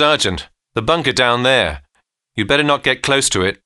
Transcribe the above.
Sergeant, the bunker down there. You'd better not get close to it.